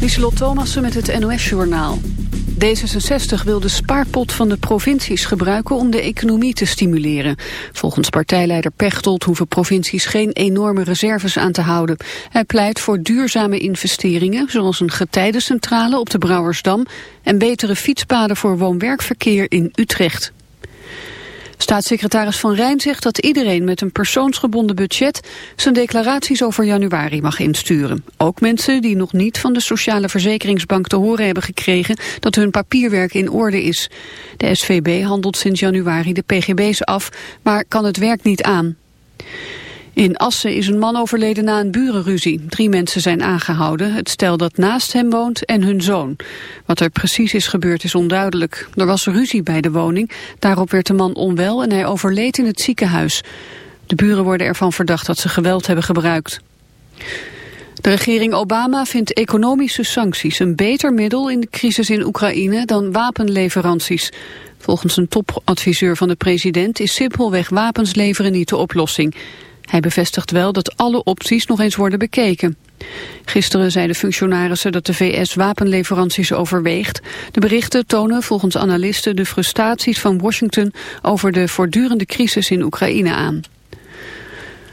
Lieselot Thomassen met het NOS-journaal. D66 wil de spaarpot van de provincies gebruiken om de economie te stimuleren. Volgens partijleider Pechtold hoeven provincies geen enorme reserves aan te houden. Hij pleit voor duurzame investeringen, zoals een getijdencentrale op de Brouwersdam... en betere fietspaden voor woon-werkverkeer in Utrecht. Staatssecretaris Van Rijn zegt dat iedereen met een persoonsgebonden budget zijn declaraties over januari mag insturen. Ook mensen die nog niet van de Sociale Verzekeringsbank te horen hebben gekregen dat hun papierwerk in orde is. De SVB handelt sinds januari de pgb's af, maar kan het werk niet aan. In Assen is een man overleden na een burenruzie. Drie mensen zijn aangehouden, het stel dat naast hem woont en hun zoon. Wat er precies is gebeurd is onduidelijk. Er was ruzie bij de woning, daarop werd de man onwel en hij overleed in het ziekenhuis. De buren worden ervan verdacht dat ze geweld hebben gebruikt. De regering Obama vindt economische sancties een beter middel in de crisis in Oekraïne dan wapenleveranties. Volgens een topadviseur van de president is simpelweg wapens leveren niet de oplossing. Hij bevestigt wel dat alle opties nog eens worden bekeken. Gisteren zeiden functionarissen dat de VS wapenleveranties overweegt. De berichten tonen volgens analisten de frustraties van Washington over de voortdurende crisis in Oekraïne aan.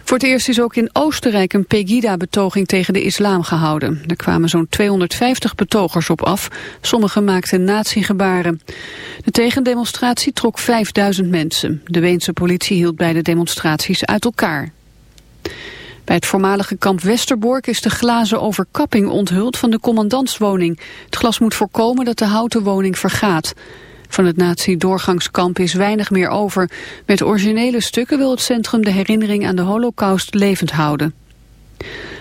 Voor het eerst is ook in Oostenrijk een Pegida-betoging tegen de islam gehouden. Er kwamen zo'n 250 betogers op af. Sommigen maakten nazi-gebaren. De tegendemonstratie trok 5000 mensen. De Weense politie hield beide demonstraties uit elkaar. Bij het voormalige kamp Westerbork is de glazen overkapping onthuld van de commandantswoning. Het glas moet voorkomen dat de houten woning vergaat. Van het nazi-doorgangskamp is weinig meer over. Met originele stukken wil het centrum de herinnering aan de holocaust levend houden.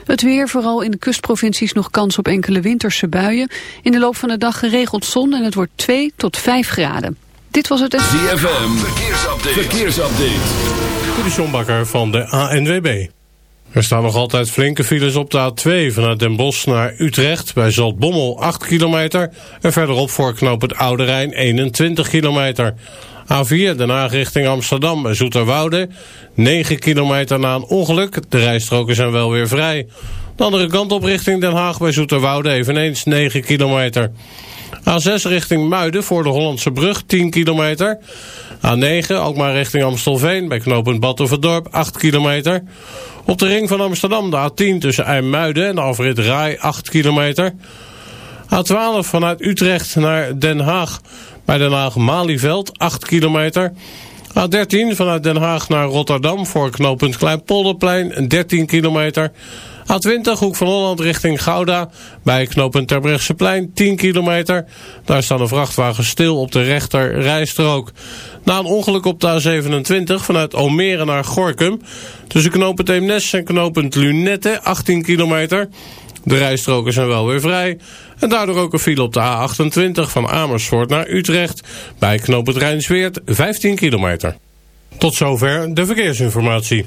Het weer, vooral in de kustprovincies nog kans op enkele winterse buien. In de loop van de dag geregeld zon en het wordt 2 tot 5 graden. Dit was het... ZFM, verkeersupdate. verkeersupdate. De Sjombakker van de ANWB. Er staan nog altijd flinke files op de A2 vanuit Den Bosch naar Utrecht bij Zaltbommel 8 kilometer en verderop voor knoop het Oude Rijn 21 kilometer. A4 Den Haag richting Amsterdam bij Zoeterwoude 9 kilometer na een ongeluk. De rijstroken zijn wel weer vrij. De andere kant op richting Den Haag bij Zoeterwoude eveneens 9 kilometer. A6 richting Muiden voor de Hollandse brug 10 kilometer. A9 ook maar richting Amstelveen bij knooppunt Batuverdorp 8 kilometer. Op de ring van Amsterdam de A10 tussen IJmuiden en de afrit Rai 8 kilometer. A12 vanuit Utrecht naar Den Haag bij Den Haag-Malieveld 8 kilometer. A13 vanuit Den Haag naar Rotterdam voor knooppunt Kleinpolderplein 13 kilometer. A20 Hoek van Holland richting Gouda bij knooppunt Terbrechtseplein 10 kilometer. Daar staan de vrachtwagens stil op de rechter rijstrook. Na een ongeluk op de A27 vanuit Almere naar Gorkum. Tussen knooppunt Eemnes en knooppunt Lunette 18 kilometer. De rijstroken zijn wel weer vrij. En daardoor ook een file op de A28 van Amersfoort naar Utrecht. Bij knooppunt Rijnsweert 15 kilometer. Tot zover de verkeersinformatie.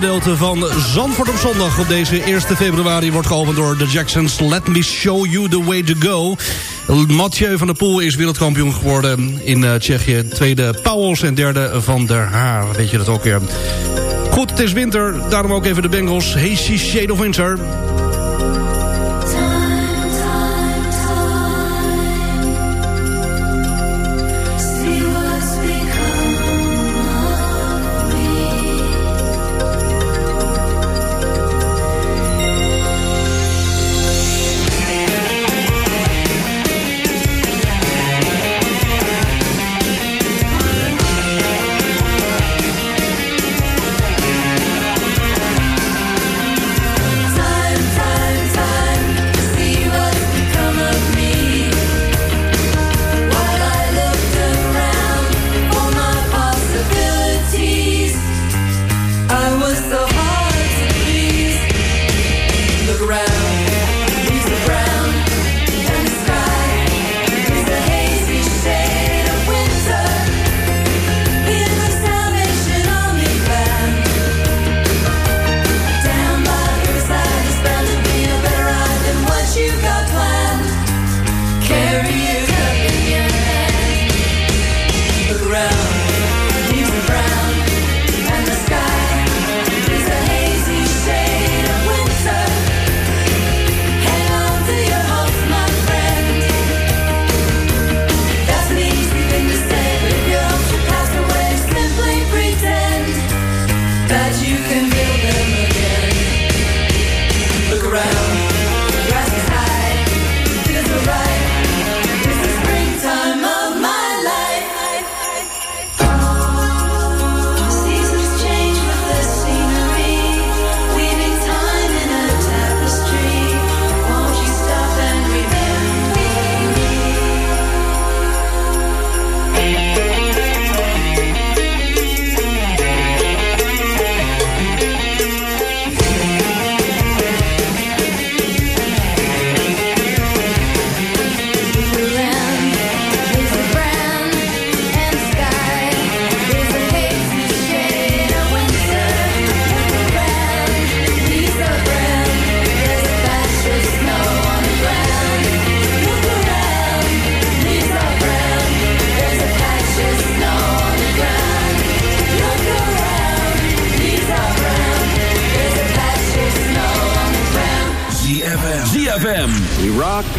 Gedeelte van Zandvoort op zondag. Op deze 1 februari wordt geopend door de Jacksons Let Me Show You The Way To Go. Mathieu van der Poel is wereldkampioen geworden in uh, Tsjechië. Tweede Pauwels en derde Van der Haar. Weet je dat ook weer. Goed, het is winter, daarom ook even de Bengals. Hey, Shade of Winter.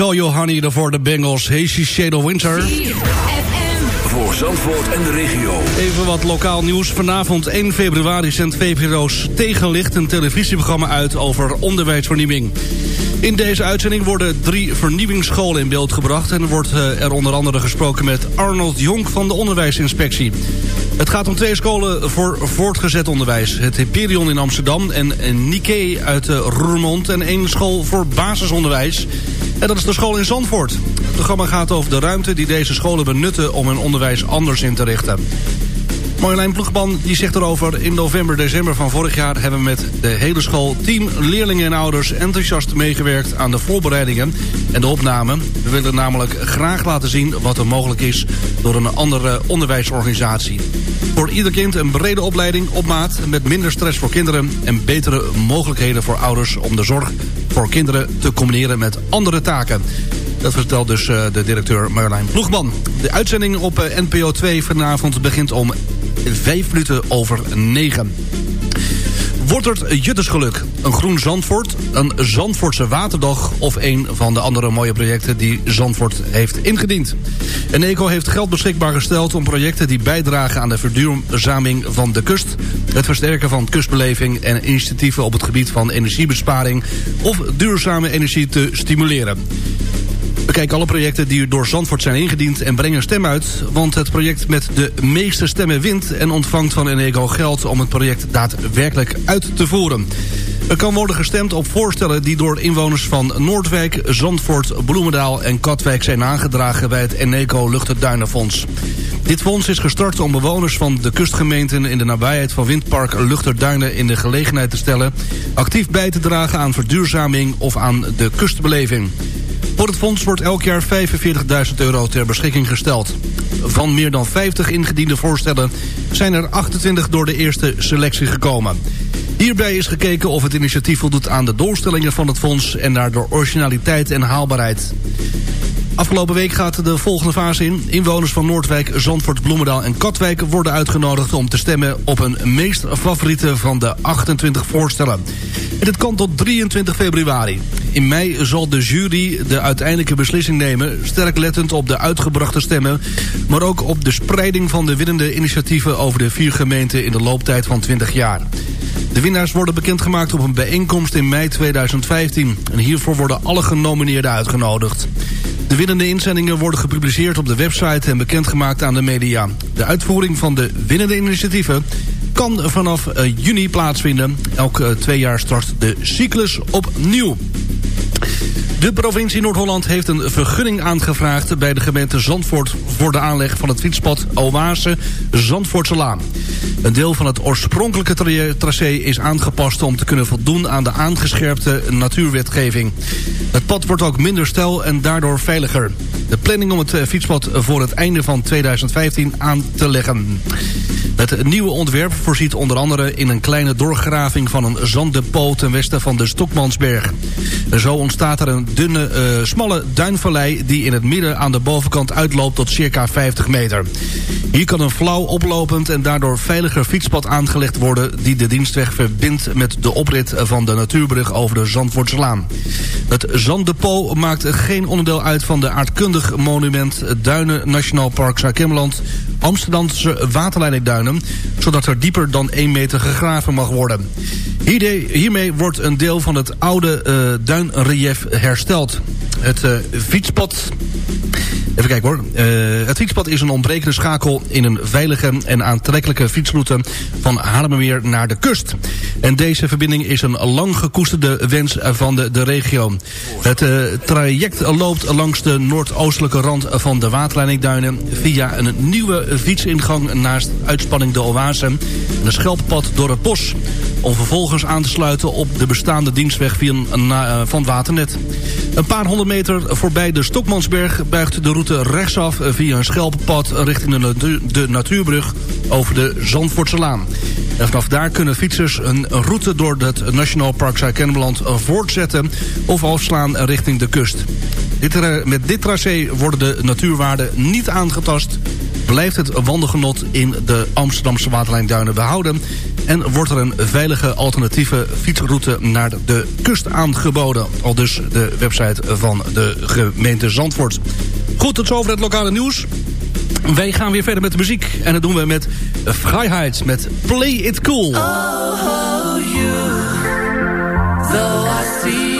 Call you honey. Daarvoor de Bengals, Hazy Shade of Winter. Voor Zandvoort en de regio. Even wat lokaal nieuws. Vanavond 1 februari zendt VPRO's Tegenlicht een televisieprogramma uit over onderwijsvernieuwing. In deze uitzending worden drie vernieuwingsscholen in beeld gebracht... en wordt eh, er onder andere gesproken met Arnold Jonk van de Onderwijsinspectie. Het gaat om twee scholen voor voortgezet onderwijs. Het Hyperion in Amsterdam en Nike uit eh, Roermond... en één school voor basisonderwijs. En dat is de school in Zandvoort. Het programma gaat over de ruimte die deze scholen benutten... om hun onderwijs anders in te richten. Marjolein Ploegman die zegt erover... in november, december van vorig jaar hebben we met de hele school... team, leerlingen en ouders enthousiast meegewerkt aan de voorbereidingen en de opname. We willen namelijk graag laten zien wat er mogelijk is... door een andere onderwijsorganisatie. Voor ieder kind een brede opleiding op maat... met minder stress voor kinderen en betere mogelijkheden voor ouders... om de zorg voor kinderen te combineren met andere taken. Dat vertelt dus uh, de directeur Marjolein Ploegman. De uitzending op uh, NPO 2 vanavond begint om vijf minuten over negen. Wortert Juttersgeluk, een groen Zandvoort, een Zandvoortse waterdag... of een van de andere mooie projecten die Zandvoort heeft ingediend. Eneco heeft geld beschikbaar gesteld om projecten die bijdragen aan de verduurzaming van de kust... het versterken van kustbeleving en initiatieven op het gebied van energiebesparing... of duurzame energie te stimuleren. Bekijk alle projecten die door Zandvoort zijn ingediend en breng een stem uit. Want het project met de meeste stemmen wint en ontvangt van Enego geld om het project daadwerkelijk uit te voeren. Er kan worden gestemd op voorstellen die door inwoners van Noordwijk, Zandvoort, Bloemendaal en Katwijk zijn aangedragen bij het Eneco Luchterduinenfonds. Dit fonds is gestart om bewoners van de kustgemeenten in de nabijheid van windpark Luchterduinen in de gelegenheid te stellen actief bij te dragen aan verduurzaming of aan de kustbeleving. Voor het fonds wordt elk jaar 45.000 euro ter beschikking gesteld. Van meer dan 50 ingediende voorstellen zijn er 28 door de eerste selectie gekomen. Hierbij is gekeken of het initiatief voldoet aan de doelstellingen van het fonds... en naar de originaliteit en haalbaarheid. Afgelopen week gaat de volgende fase in. Inwoners van Noordwijk, Zandvoort, Bloemendaal en Katwijk worden uitgenodigd om te stemmen op een meest favoriete van de 28 voorstellen. En dit kan tot 23 februari. In mei zal de jury de uiteindelijke beslissing nemen... sterk lettend op de uitgebrachte stemmen... maar ook op de spreiding van de winnende initiatieven... over de vier gemeenten in de looptijd van 20 jaar. De winnaars worden bekendgemaakt op een bijeenkomst in mei 2015. En hiervoor worden alle genomineerden uitgenodigd. De winnende inzendingen worden gepubliceerd op de website en bekendgemaakt aan de media. De uitvoering van de winnende initiatieven kan vanaf eh, juni plaatsvinden. Elke twee jaar start de cyclus opnieuw. De provincie Noord-Holland heeft een vergunning aangevraagd bij de gemeente Zandvoort voor de aanleg van het fietspad Oase Zandvoortselaan. Een deel van het oorspronkelijke tracé is aangepast om te kunnen voldoen aan de aangescherpte natuurwetgeving. Het pad wordt ook minder stijl en daardoor veiliger. De planning om het eh, fietspad voor het einde van 2015 aan te leggen. Het nieuwe ontwerp voorziet onder andere in een kleine doorgraving van een zanddepot ten westen van de Stokmansberg. Zo ontstaat er een dunne, uh, smalle duinvallei die in het midden aan de bovenkant uitloopt tot circa 50 meter. Hier kan een flauw oplopend en daardoor veiliger fietspad aangelegd worden die de dienstweg verbindt met de oprit van de natuurbrug over de Zandvoortslaan. Het zanddepot maakt geen onderdeel uit van de aardkundig monument Duinen Nationaal Park Zuid-Kimmerland Amsterdamse waterleidingduinen... zodat er dieper dan 1 meter gegraven mag worden. Hiermee wordt een deel van het oude uh, duinrelief hersteld. Het uh, fietspad... Even kijken hoor. Uh, het fietspad is een ontbrekende schakel in een veilige en aantrekkelijke fietsroute van Haarlemmermeer naar de kust. En deze verbinding is een lang gekoesterde wens van de, de regio. Het uh, traject loopt langs de noordoostelijke rand van de waterleidingduinen via een nieuwe fietsingang naast uitspanning de Oase en een schelppad door het bos. Om vervolgens aan te sluiten op de bestaande dienstweg uh, van Waternet. Een paar honderd meter voorbij de Stokmansberg buigt de route rechtsaf via een schelpenpad richting de, natuurbrug over de Zandvoortselaan. En vanaf daar kunnen fietsers een route door het Nationaal Park Zuid-Kennemerland voortzetten of afslaan richting de kust. Met dit tracé worden de natuurwaarden niet aangetast blijft het wandelgenot in de Amsterdamse waterlijnduinen behouden... en wordt er een veilige alternatieve fietsroute naar de kust aangeboden. Al dus de website van de gemeente Zandvoort. Goed, tot zover het lokale nieuws. Wij gaan weer verder met de muziek. En dat doen we met Vrijheid, met Play It Cool. Oh, oh you, though I see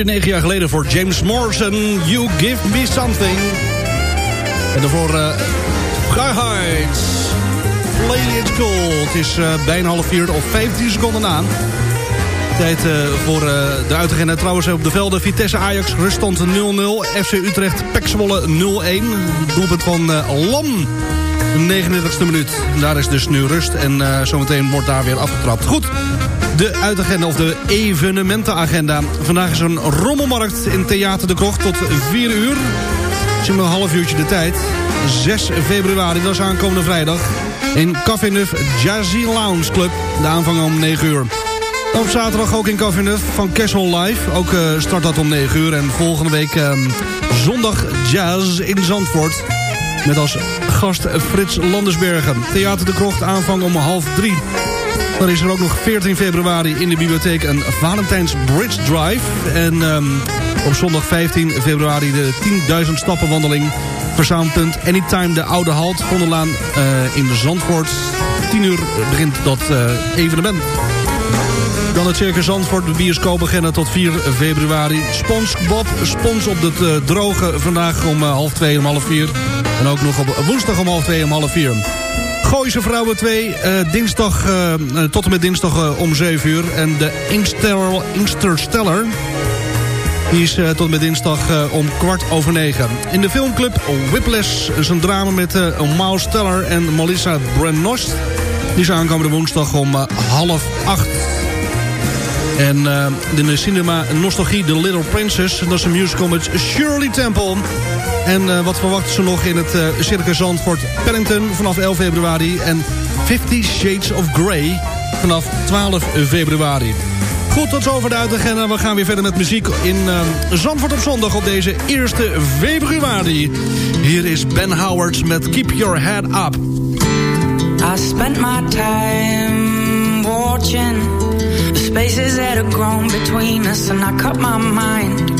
Alweer negen jaar geleden voor James Morrison. You Give Me Something. En daarvoor uh, Sky Heights. Play It. Het is eh, bijna half vier of 15 seconden na. Tijd eh, voor eh, de uitagenda. Trouwens op de velden Vitesse Ajax ruststand 0-0. FC Utrecht Pek Zwolle 0-1. Doelpunt van eh, Lam. De 39e minuut. Daar is dus nu rust. En eh, zometeen wordt daar weer afgetrapt. Goed. De uitagenda of de evenementenagenda. Vandaag is er een rommelmarkt in Theater de Krocht tot 4 uur. Het een half uurtje de tijd. 6 februari, dat is aankomende vrijdag. In Café Neuf Jazzy Lounge Club. De aanvang om 9 uur. Op zaterdag ook in Café Neuf van Kessel Live. Ook uh, start dat om 9 uur. En volgende week uh, zondag jazz in Zandvoort. Met als gast Frits Landersbergen. Theater de Krocht aanvang om half drie. Dan is er ook nog 14 februari in de bibliotheek een Valentijns Bridge Drive. En um, op zondag 15 februari de 10.000 stappenwandeling. Verzamelpunt Anytime de Oude Halt. Vondelaan uh, in de Zandvoort. 10 uur begint dat uh, evenement. Dan het Circus Zandvoort, de beginnen tot 4 februari. Spons Bob, spons op het uh, droge vandaag om half 2 om half 4. En ook nog op woensdag om half 2 om half 4. Gooise Vrouwen 2. eh, dinsdag, eh, eh, tot en met dinsdag om 7 uur. En de Inkster, Inksterstellar... Die is tot en met dinsdag om kwart over negen. In de filmclub Whiplash is een drama met Miles Teller en Melissa Brenost. Die is aankomende woensdag om half acht. En in de cinema Nostalgie The Little Princess. Dat is een musical met Shirley Temple. En uh, wat verwachten ze nog in het uh, Circus Zandvoort Paddington vanaf 11 februari. En Fifty Shades of Grey vanaf 12 februari. Goed, tot zover de uitagenda. We gaan weer verder met muziek in uh, Zandvoort op zondag op deze 1 februari. Hier is Ben Howard met Keep Your Head Up. I spent my time watching the spaces that have grown between us and I cut my mind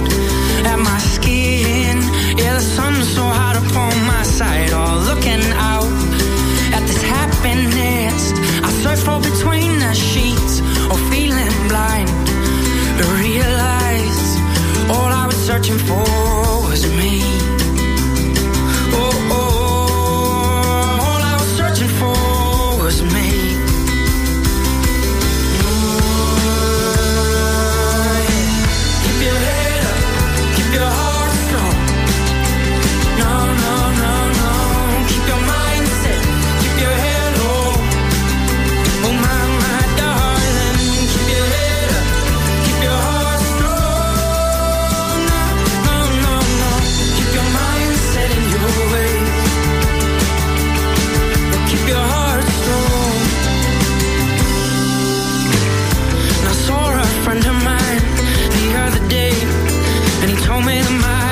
Sun's so hot upon my side Oh, looking out At this happiness I search for between the sheets or feeling blind. To realize all I was searching for was me. And he told me that my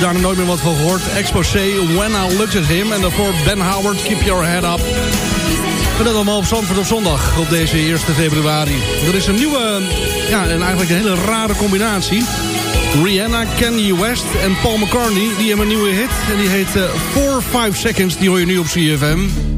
daarna nooit meer wat van gehoord. Exposé, When I Looked At Him. En daarvoor Ben Howard, Keep Your Head Up. En dat allemaal op Zandvoort op zondag, op deze 1 februari. Er is een nieuwe, ja, en eigenlijk een hele rare combinatie. Rihanna, Kanye West en Paul McCartney, die hebben een nieuwe hit. En die heet eh, uh, 4-5 Seconds, die hoor je nu op CFM.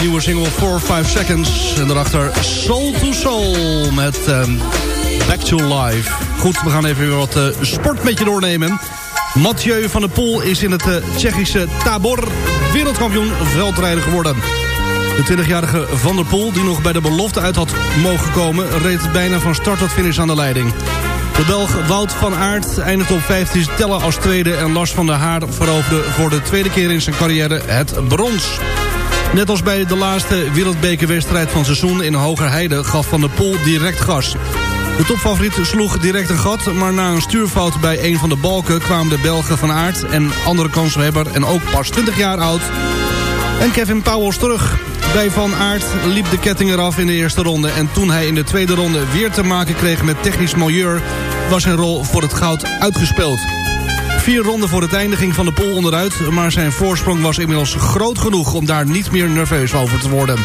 Nieuwe single 4-5 Seconds. En daarachter Soul to Soul met um, Back to Life. Goed, we gaan even weer wat uh, sport met je doornemen. Mathieu van der Poel is in het uh, Tsjechische Tabor wereldkampioen veldrijder geworden. De 20-jarige Van der Poel, die nog bij de belofte uit had mogen komen... reed bijna van start tot finish aan de leiding. De Belg Wout van Aert eindigde op 15 tellen als tweede... en Lars van der Haar veroverde voor de tweede keer in zijn carrière het brons. Net als bij de laatste wereldbekerwedstrijd van seizoen in Hogerheide... gaf Van der Poel direct gas. De topfavoriet sloeg direct een gat... maar na een stuurfout bij een van de balken... kwamen de Belgen van Aert en andere kanshebbers en ook pas 20 jaar oud... en Kevin Powels terug. Bij Van Aert liep de ketting eraf in de eerste ronde... en toen hij in de tweede ronde weer te maken kreeg met technisch milieu... was zijn rol voor het goud uitgespeeld. Vier ronden voor het einde ging Van de Poel onderuit... maar zijn voorsprong was inmiddels groot genoeg om daar niet meer nerveus over te worden.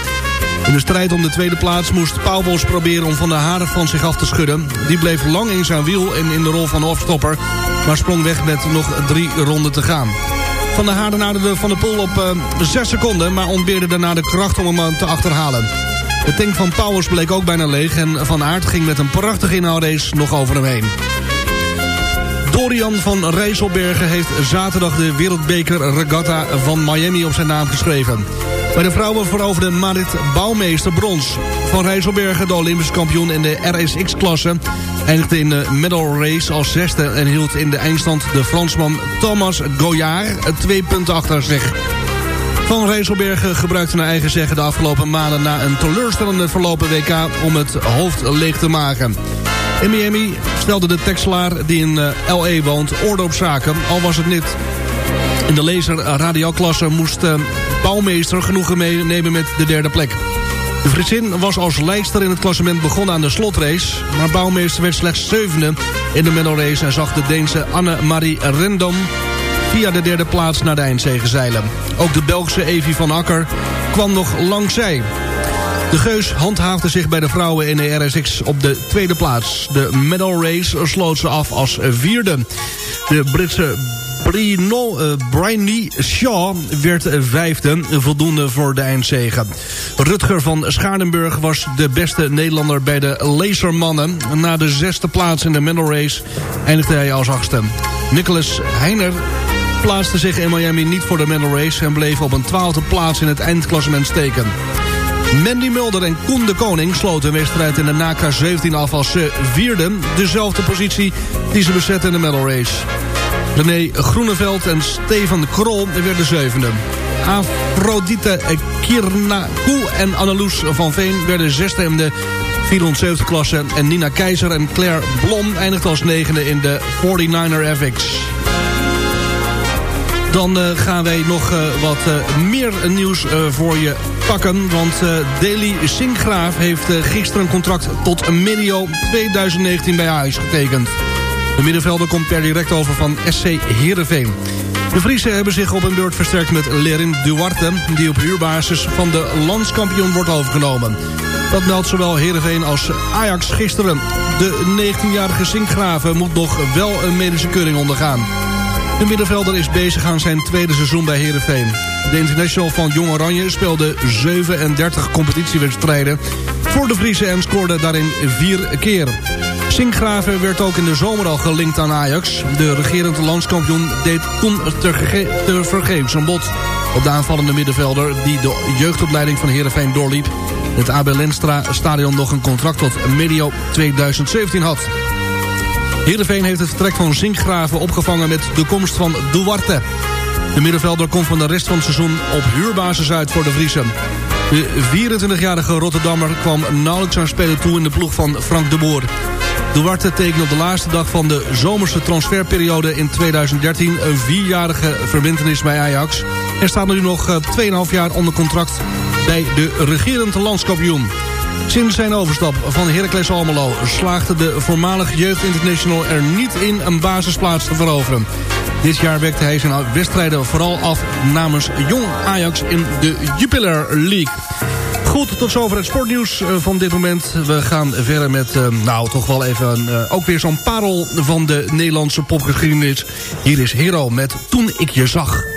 In de strijd om de tweede plaats moest Pauwels proberen om Van de Haren van zich af te schudden. Die bleef lang in zijn wiel en in de rol van afstopper... maar sprong weg met nog drie ronden te gaan. Van der Haarden naderde Van der Poel op uh, 6 seconden... maar ontbeerde daarna de kracht om hem te achterhalen. De tank van Powers bleek ook bijna leeg... en Van Aert ging met een prachtige inhoudrace nog over hem heen. Dorian van Rijsselbergen heeft zaterdag de wereldbeker regatta van Miami op zijn naam geschreven. Bij de vrouwen veroverde Marit Bouwmeester brons. Van Rijsselbergen, de Olympisch kampioen in de RSX-klasse... eindigde in de medal race als zesde... en hield in de eindstand de Fransman Thomas Goyard twee punten achter zich. Van Rijsselbergen gebruikte naar eigen zeggen de afgelopen maanden... na een teleurstellende verlopen WK om het hoofd leeg te maken. In Miami stelde de Texelaar die in uh, L.A. woont orde op zaken, al was het niet. In de laser radioklasse moest uh, Bouwmeester genoegen meenemen met de derde plek. De Frisin was als lijster in het klassement begonnen aan de slotrace... maar Bouwmeester werd slechts zevende in de medalrace... en zag de Deense Anne-Marie Rendom via de derde plaats naar de eindzege zeilen. Ook de Belgische Evie van Akker kwam nog langzij. De Geus handhaafde zich bij de vrouwen in de RSX op de tweede plaats. De medal race sloot ze af als vierde. De Britse Brino, uh, Bryony Shaw werd vijfde, voldoende voor de eindzege. Rutger van Schaardenburg was de beste Nederlander bij de lasermannen. Na de zesde plaats in de medal race eindigde hij als achtste. Nicholas Heiner plaatste zich in Miami niet voor de medal race... en bleef op een twaalfde plaats in het eindklassement steken. Mandy Mulder en Koen de Koning sloten een wedstrijd in de NAKA 17 af als vierde. Dezelfde positie die ze bezetten in de medal race. René Groeneveld en Stefan Krol werden zevende. Afrodite Kirnaku en Anneloes van Veen werden zesde in de 470 klasse. En Nina Keizer en Claire Blom eindigden als negende in de 49er FX. Dan uh, gaan wij nog uh, wat uh, meer nieuws voor je pakken. Want Deli Sinkgraaf heeft gisteren een contract tot medio 2019 bij Ajax getekend. De middenvelder komt per direct over van SC Heerenveen. De Friesen hebben zich op een beurt versterkt met Lerin Duarte... die op huurbasis van de landskampioen wordt overgenomen. Dat meldt zowel Heerenveen als Ajax gisteren. De 19-jarige Sinkgraven moet nog wel een medische keuring ondergaan. De middenvelder is bezig aan zijn tweede seizoen bij Heerenveen. De international van Jong Oranje speelde 37 competitiewedstrijden voor de Friese en scoorde daarin vier keer. Sinkgraven werd ook in de zomer al gelinkt aan Ajax. De regerende landskampioen deed toen te vergeefs een bod op de aanvallende middenvelder... die de jeugdopleiding van Heerenveen doorliep. Het AB Lenstra stadion nog een contract tot medio 2017 had. Heerenveen heeft het vertrek van Zinkgraven opgevangen met de komst van Duarte. De middenvelder komt van de rest van het seizoen op huurbasis uit voor de Vriezen. De 24-jarige Rotterdammer kwam nauwelijks aan spelen toe in de ploeg van Frank de Boer. Duarte tekent op de laatste dag van de zomerse transferperiode in 2013... een vierjarige verbindenis bij Ajax. En staat nu nog 2,5 jaar onder contract bij de regerende landskampioen. Sinds zijn overstap van Heracles Almelo slaagde de voormalig jeugdinternational er niet in een basisplaats te veroveren. Dit jaar wekte hij zijn wedstrijden vooral af namens Jong Ajax in de Jupiler League. Goed, tot zover het sportnieuws van dit moment. We gaan verder met, uh, nou toch wel even, uh, ook weer zo'n parel van de Nederlandse popgeschiedenis. Hier is Hero met Toen ik je zag.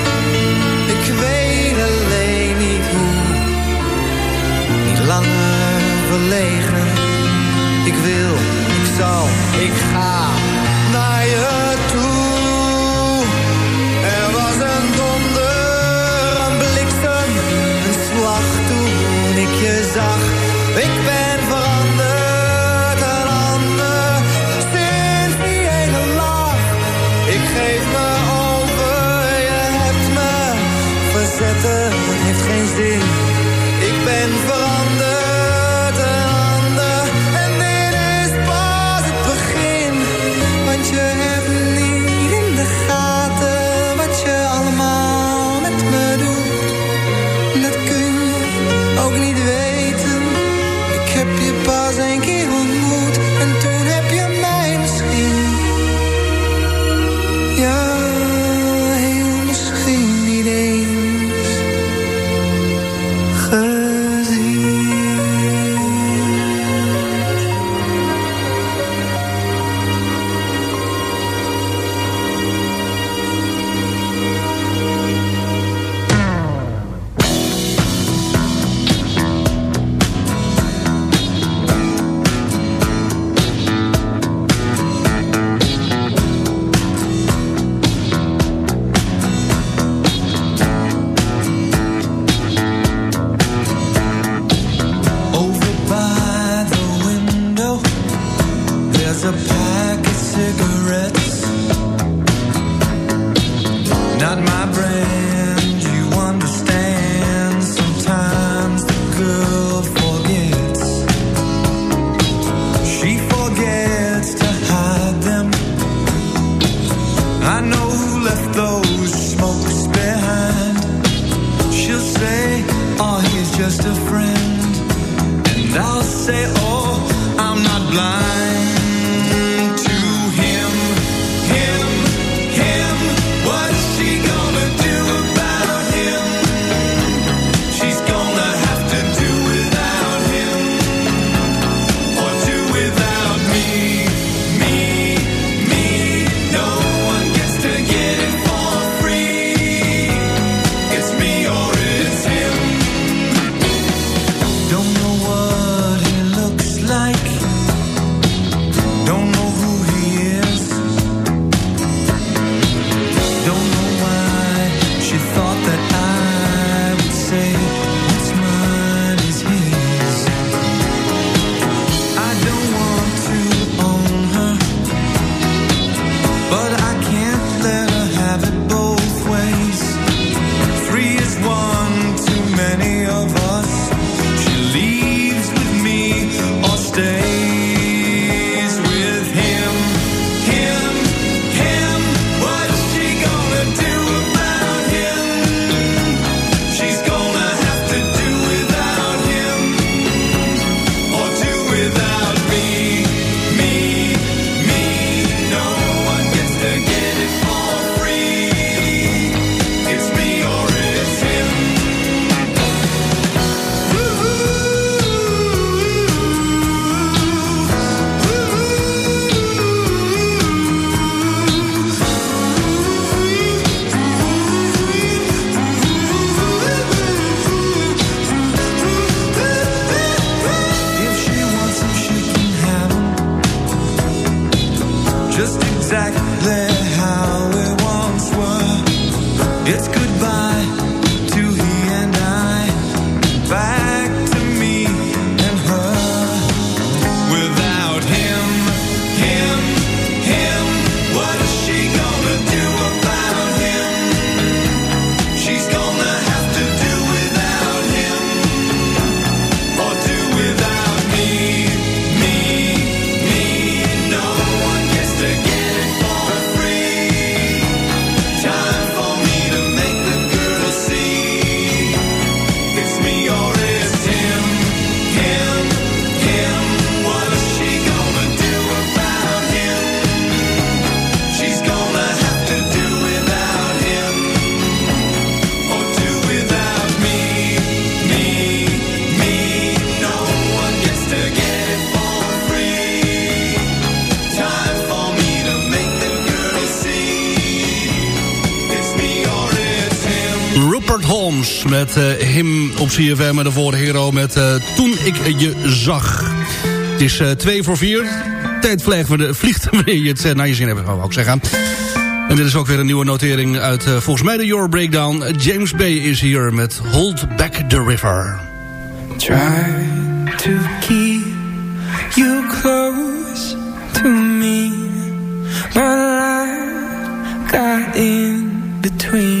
Langer verlegen. Ik wil, ik zal, ik ga naar je toe. Er was een donder, een bliksem, een slag toen ik je zag. Ik ben heeft geen zin. Ik ben veranderd, pas keer ontmoet met uh, hem op CFM en daarvoor Hero met uh, Toen ik je zag. Het is uh, twee voor vier. Tijd vliegt, wanneer je het naar je zin hebt, wou ik zeggen. En dit is ook weer een nieuwe notering uit volgens mij de Euro Breakdown. James Bay is hier met Hold Back the River. Try to keep you close to me in between